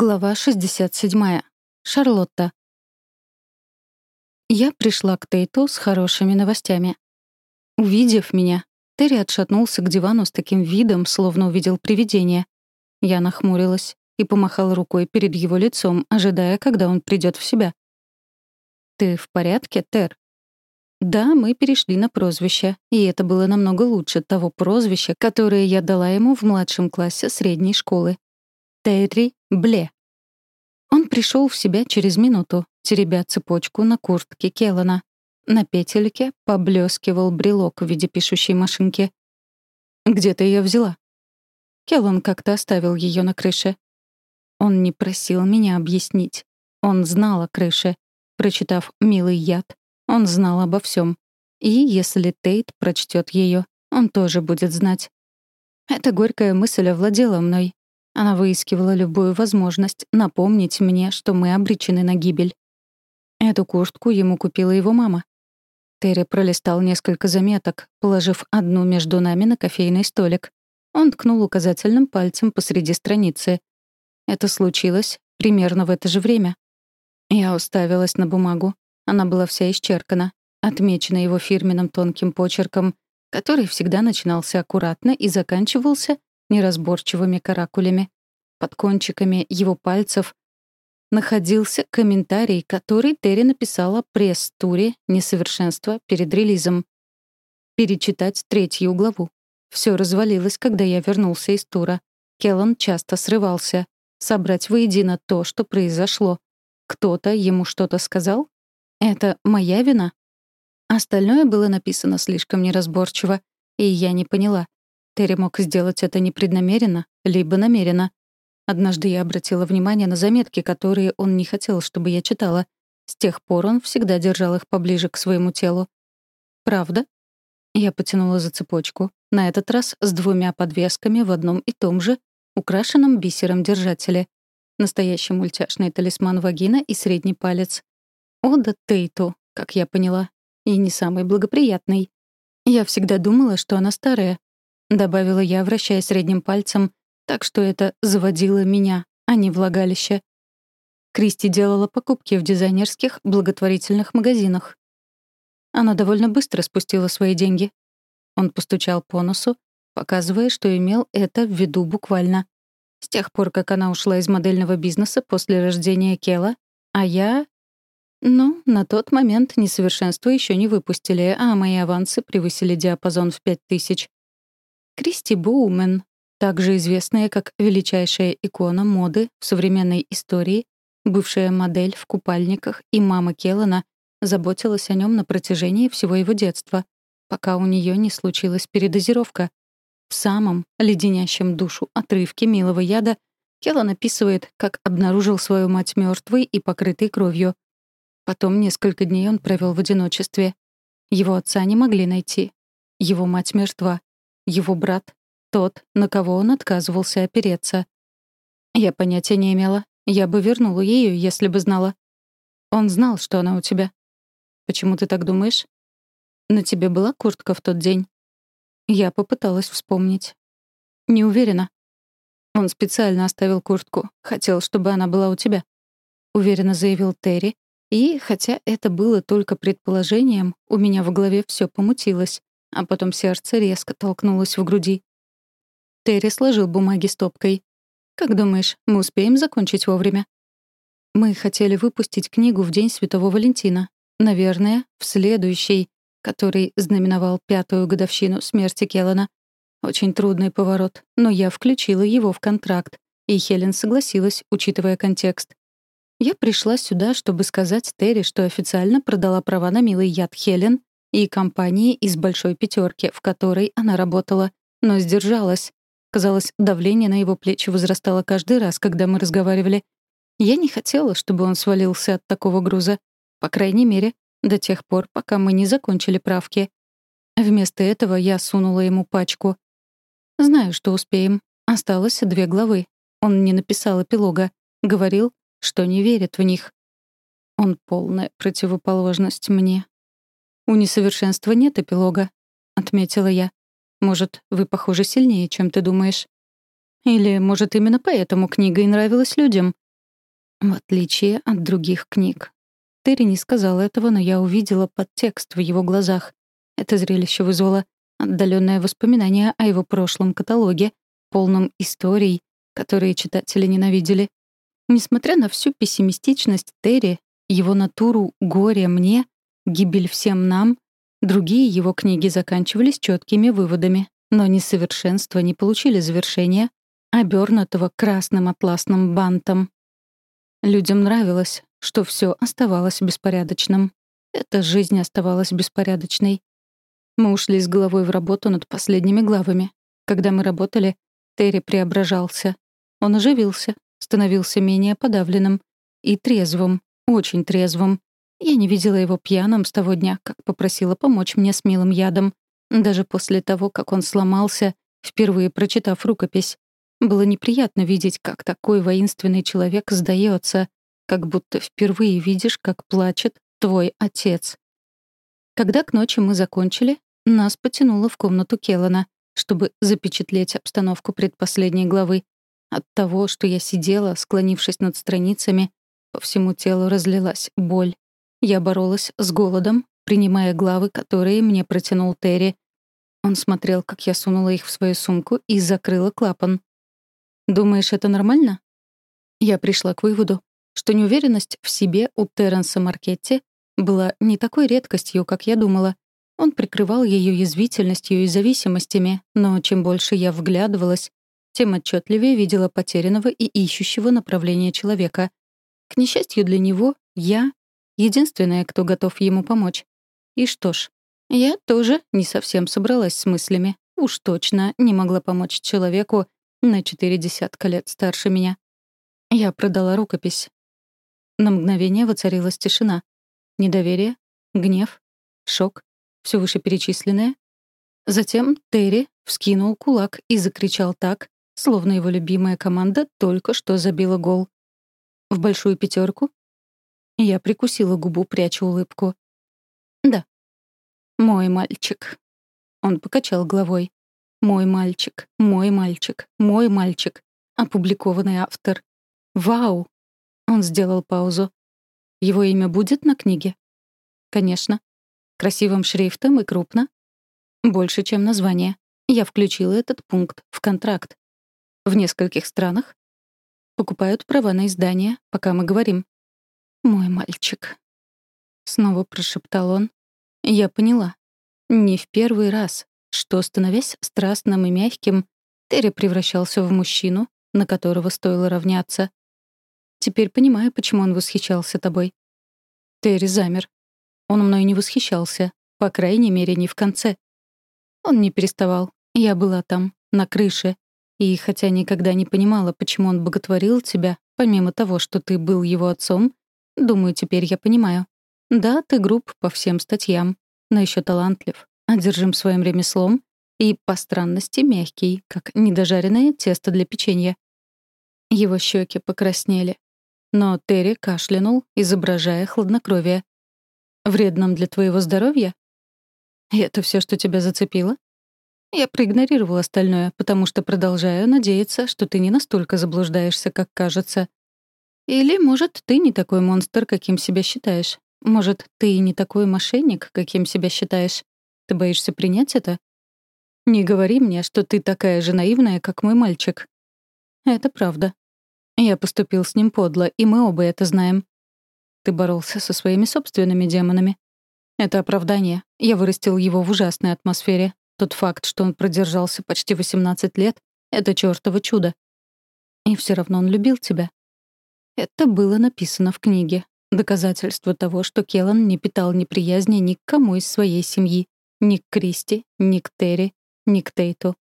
Глава 67. Шарлотта. Я пришла к Тейту с хорошими новостями. Увидев меня, Терри отшатнулся к дивану с таким видом, словно увидел привидение. Я нахмурилась и помахала рукой перед его лицом, ожидая, когда он придет в себя. «Ты в порядке, Тер?» Да, мы перешли на прозвище, и это было намного лучше того прозвища, которое я дала ему в младшем классе средней школы. Терри Бле. Он пришел в себя через минуту, теребя цепочку на куртке Келлана. На петельке поблескивал брелок в виде пишущей машинки. «Где ты ее взяла?» Келлан как-то оставил ее на крыше. Он не просил меня объяснить. Он знал о крыше. Прочитав «Милый яд», он знал обо всем. И если Тейт прочтет ее, он тоже будет знать. Эта горькая мысль овладела мной, она выискивала любую возможность напомнить мне, что мы обречены на гибель. Эту куртку ему купила его мама. Терри пролистал несколько заметок, положив одну между нами на кофейный столик. Он ткнул указательным пальцем посреди страницы. Это случилось примерно в это же время. Я уставилась на бумагу. Она была вся исчеркана, отмечена его фирменным тонким почерком, который всегда начинался аккуратно и заканчивался неразборчивыми каракулями. Под кончиками его пальцев находился комментарий, который Терри написала пресс-туре «Несовершенство» перед релизом. Перечитать третью главу. Все развалилось, когда я вернулся из тура. Келлан часто срывался. Собрать воедино то, что произошло. Кто-то ему что-то сказал? Это моя вина? Остальное было написано слишком неразборчиво, и я не поняла, Терри мог сделать это непреднамеренно, либо намеренно. Однажды я обратила внимание на заметки, которые он не хотел, чтобы я читала. С тех пор он всегда держал их поближе к своему телу. «Правда?» Я потянула за цепочку, на этот раз с двумя подвесками в одном и том же, украшенном бисером держателе. Настоящий мультяшный талисман вагина и средний палец. Ода Тейту, как я поняла, и не самый благоприятный. Я всегда думала, что она старая, — добавила я, вращая средним пальцем, так что это заводило меня, а не влагалище. Кристи делала покупки в дизайнерских благотворительных магазинах. Она довольно быстро спустила свои деньги. Он постучал по носу, показывая, что имел это в виду буквально. С тех пор, как она ушла из модельного бизнеса после рождения Кела, а я... Ну, на тот момент несовершенство еще не выпустили, а мои авансы превысили диапазон в пять тысяч. Кристи Боумен, также известная как величайшая икона моды в современной истории, бывшая модель в купальниках и мама Келлана, заботилась о нем на протяжении всего его детства, пока у нее не случилась передозировка. В самом леденящем душу отрывке «Милого яда» Келлан описывает, как обнаружил свою мать мертвой и покрытой кровью. Потом несколько дней он провел в одиночестве. Его отца не могли найти. Его мать мертва. Его брат — тот, на кого он отказывался опереться. Я понятия не имела. Я бы вернула ее, если бы знала. Он знал, что она у тебя. Почему ты так думаешь? На тебе была куртка в тот день? Я попыталась вспомнить. Не уверена. Он специально оставил куртку. Хотел, чтобы она была у тебя. Уверенно заявил Терри. И, хотя это было только предположением, у меня в голове все помутилось а потом сердце резко толкнулось в груди. Терри сложил бумаги стопкой. «Как думаешь, мы успеем закончить вовремя?» Мы хотели выпустить книгу в День Святого Валентина. Наверное, в следующий, который знаменовал пятую годовщину смерти Келлана. Очень трудный поворот, но я включила его в контракт, и Хелен согласилась, учитывая контекст. Я пришла сюда, чтобы сказать Терри, что официально продала права на милый яд Хелен и компании из большой пятерки, в которой она работала, но сдержалась. Казалось, давление на его плечи возрастало каждый раз, когда мы разговаривали. Я не хотела, чтобы он свалился от такого груза. По крайней мере, до тех пор, пока мы не закончили правки. Вместо этого я сунула ему пачку. Знаю, что успеем. Осталось две главы. Он не написал эпилога. Говорил, что не верит в них. Он полная противоположность мне, «У несовершенства нет эпилога», — отметила я. «Может, вы похожи сильнее, чем ты думаешь?» «Или, может, именно поэтому книга и нравилась людям?» В отличие от других книг. Терри не сказал этого, но я увидела подтекст в его глазах. Это зрелище вызвало отдаленное воспоминание о его прошлом каталоге, полном историй, которые читатели ненавидели. Несмотря на всю пессимистичность Терри, его натуру «горе мне», «гибель всем нам», другие его книги заканчивались четкими выводами, но несовершенства не получили завершения, обернутого красным атласным бантом. Людям нравилось, что все оставалось беспорядочным. Эта жизнь оставалась беспорядочной. Мы ушли с головой в работу над последними главами. Когда мы работали, Терри преображался. Он оживился, становился менее подавленным и трезвым, очень трезвым. Я не видела его пьяным с того дня, как попросила помочь мне с милым ядом. Даже после того, как он сломался, впервые прочитав рукопись. Было неприятно видеть, как такой воинственный человек сдается, как будто впервые видишь, как плачет твой отец. Когда к ночи мы закончили, нас потянуло в комнату Келлана, чтобы запечатлеть обстановку предпоследней главы. От того, что я сидела, склонившись над страницами, по всему телу разлилась боль. Я боролась с голодом, принимая главы, которые мне протянул Терри. Он смотрел, как я сунула их в свою сумку и закрыла клапан. «Думаешь, это нормально?» Я пришла к выводу, что неуверенность в себе у Терренса Маркетти была не такой редкостью, как я думала. Он прикрывал ее язвительностью и зависимостями, но чем больше я вглядывалась, тем отчетливее видела потерянного и ищущего направления человека. К несчастью для него, я — единственная, кто готов ему помочь. И что ж, я тоже не совсем собралась с мыслями. Уж точно не могла помочь человеку, на четыре десятка лет старше меня. Я продала рукопись. На мгновение воцарилась тишина. Недоверие, гнев, шок, все вышеперечисленное. Затем Терри вскинул кулак и закричал так, словно его любимая команда только что забила гол. В большую пятерку я прикусила губу, пряча улыбку. «Да». «Мой мальчик». Он покачал головой. Мой мальчик, мой мальчик, мой мальчик. Опубликованный автор. Вау! Он сделал паузу. Его имя будет на книге? Конечно. Красивым шрифтом и крупно? Больше, чем название. Я включила этот пункт в контракт. В нескольких странах покупают права на издание, пока мы говорим. «Мой мальчик». Снова прошептал он. Я поняла. Не в первый раз что, становясь страстным и мягким, Терри превращался в мужчину, на которого стоило равняться. Теперь понимаю, почему он восхищался тобой. Терри замер. Он мной не восхищался, по крайней мере, не в конце. Он не переставал. Я была там, на крыше. И хотя никогда не понимала, почему он боготворил тебя, помимо того, что ты был его отцом, думаю, теперь я понимаю. Да, ты груб по всем статьям, но еще талантлив одержим своим ремеслом и, по странности, мягкий, как недожаренное тесто для печенья. Его щеки покраснели. Но Терри кашлянул, изображая хладнокровие. «Вредным для твоего здоровья?» «И это все, что тебя зацепило?» Я проигнорировал остальное, потому что продолжаю надеяться, что ты не настолько заблуждаешься, как кажется. Или, может, ты не такой монстр, каким себя считаешь. Может, ты не такой мошенник, каким себя считаешь. Ты боишься принять это? Не говори мне, что ты такая же наивная, как мой мальчик. Это правда. Я поступил с ним подло, и мы оба это знаем. Ты боролся со своими собственными демонами. Это оправдание. Я вырастил его в ужасной атмосфере. Тот факт, что он продержался почти 18 лет, — это чёртово чудо. И все равно он любил тебя. Это было написано в книге. Доказательство того, что Келлан не питал неприязни ни к кому из своей семьи. Ни к Кристи, ни к Терри, ни к Тейту.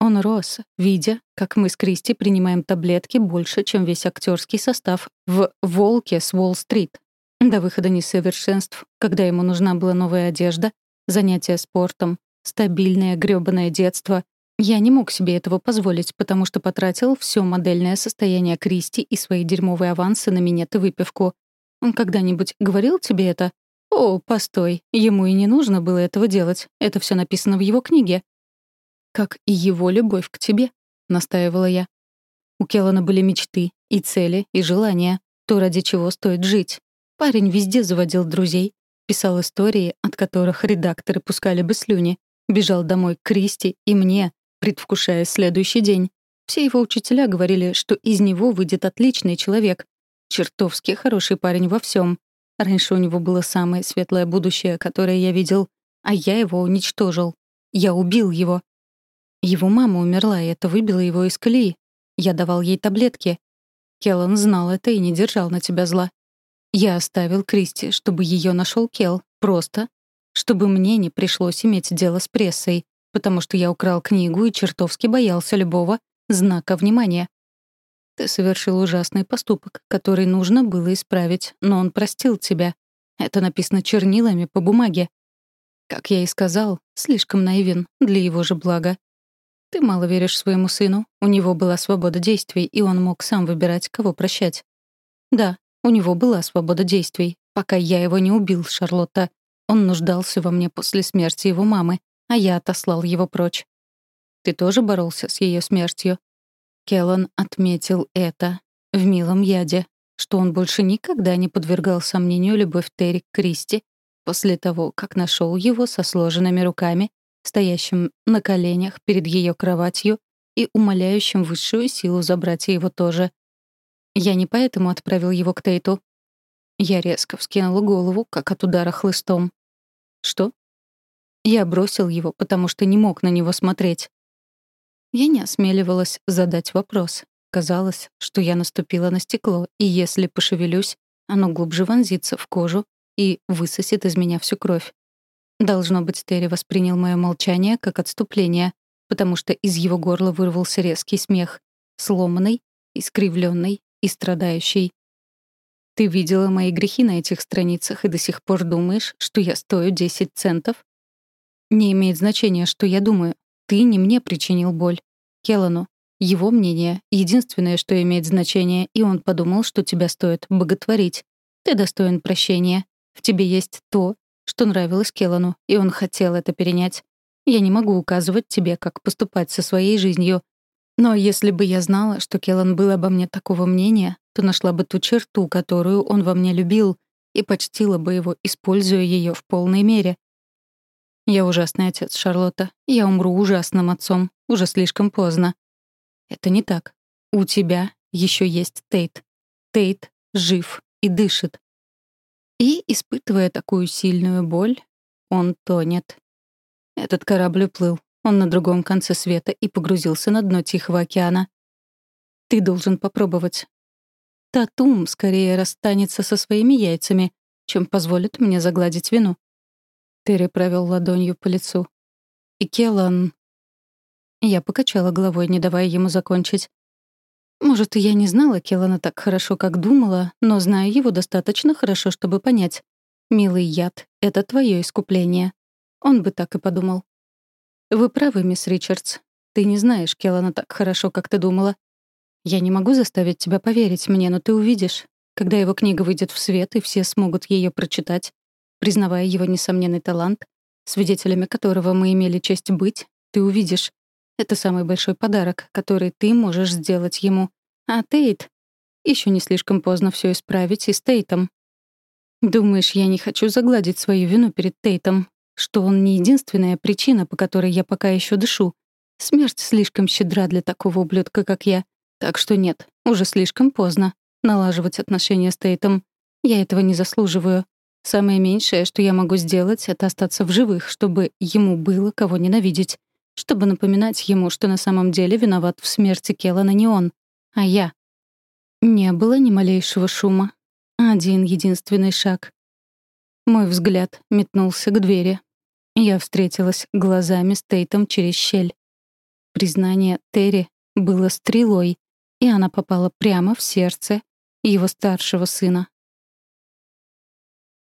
Он рос, видя, как мы с Кристи принимаем таблетки больше, чем весь актерский состав в «Волке» с Уолл-стрит. До выхода несовершенств, когда ему нужна была новая одежда, занятия спортом, стабильное грёбаное детство, я не мог себе этого позволить, потому что потратил все модельное состояние Кристи и свои дерьмовые авансы на минет и выпивку. Он когда-нибудь говорил тебе это? «О, постой, ему и не нужно было этого делать. Это все написано в его книге». «Как и его любовь к тебе», — настаивала я. У Келлана были мечты, и цели, и желания. то, ради чего стоит жить. Парень везде заводил друзей, писал истории, от которых редакторы пускали бы слюни, бежал домой к Кристи и мне, предвкушая следующий день. Все его учителя говорили, что из него выйдет отличный человек. Чертовски хороший парень во всем. Раньше у него было самое светлое будущее, которое я видел, а я его уничтожил. Я убил его. Его мама умерла, и это выбило его из колеи. Я давал ей таблетки. Келлан знал это и не держал на тебя зла. Я оставил Кристи, чтобы ее нашел Кел, просто, чтобы мне не пришлось иметь дело с прессой, потому что я украл книгу и чертовски боялся любого знака внимания. Ты совершил ужасный поступок, который нужно было исправить, но он простил тебя. Это написано чернилами по бумаге. Как я и сказал, слишком наивен для его же блага. Ты мало веришь своему сыну. У него была свобода действий, и он мог сам выбирать, кого прощать. Да, у него была свобода действий, пока я его не убил, Шарлотта. Он нуждался во мне после смерти его мамы, а я отослал его прочь. Ты тоже боролся с ее смертью? Келлан отметил это в милом яде, что он больше никогда не подвергал сомнению любовь Терри к Кристи после того, как нашел его со сложенными руками, стоящим на коленях перед ее кроватью и умоляющим высшую силу забрать его тоже. Я не поэтому отправил его к Тейту. Я резко вскинула голову, как от удара хлыстом. Что? Я бросил его, потому что не мог на него смотреть. Я не осмеливалась задать вопрос. Казалось, что я наступила на стекло, и если пошевелюсь, оно глубже вонзится в кожу и высосет из меня всю кровь. Должно быть, Терри воспринял мое молчание как отступление, потому что из его горла вырвался резкий смех, сломанный, искривленный и страдающий. «Ты видела мои грехи на этих страницах и до сих пор думаешь, что я стою 10 центов?» «Не имеет значения, что я думаю. Ты не мне причинил боль. Келану. Его мнение — единственное, что имеет значение, и он подумал, что тебя стоит боготворить. Ты достоин прощения. В тебе есть то, что нравилось Келану, и он хотел это перенять. Я не могу указывать тебе, как поступать со своей жизнью. Но если бы я знала, что Келан был обо мне такого мнения, то нашла бы ту черту, которую он во мне любил, и почтила бы его, используя ее в полной мере. Я ужасный отец, Шарлотта. Я умру ужасным отцом. Уже слишком поздно. Это не так. У тебя еще есть Тейт. Тейт жив и дышит. И, испытывая такую сильную боль, он тонет. Этот корабль уплыл. Он на другом конце света и погрузился на дно Тихого океана. Ты должен попробовать. Татум скорее расстанется со своими яйцами, чем позволит мне загладить вину. Терри провел ладонью по лицу. «И Келлан...» Я покачала головой, не давая ему закончить. Может, я не знала Келлана так хорошо, как думала, но знаю его достаточно хорошо, чтобы понять. «Милый яд — это твое искупление». Он бы так и подумал. «Вы правы, мисс Ричардс. Ты не знаешь Келлана так хорошо, как ты думала. Я не могу заставить тебя поверить мне, но ты увидишь. Когда его книга выйдет в свет, и все смогут ее прочитать, Признавая его несомненный талант, свидетелями которого мы имели честь быть, ты увидишь. Это самый большой подарок, который ты можешь сделать ему. А Тейт? Еще не слишком поздно все исправить и с Тейтом. Думаешь, я не хочу загладить свою вину перед Тейтом? Что он не единственная причина, по которой я пока еще дышу? Смерть слишком щедра для такого ублюдка, как я. Так что нет, уже слишком поздно налаживать отношения с Тейтом. Я этого не заслуживаю. Самое меньшее, что я могу сделать, это остаться в живых, чтобы ему было кого ненавидеть, чтобы напоминать ему, что на самом деле виноват в смерти Келлана не он, а я. Не было ни малейшего шума. Один единственный шаг. Мой взгляд метнулся к двери. Я встретилась глазами с Тейтом через щель. Признание Терри было стрелой, и она попала прямо в сердце его старшего сына.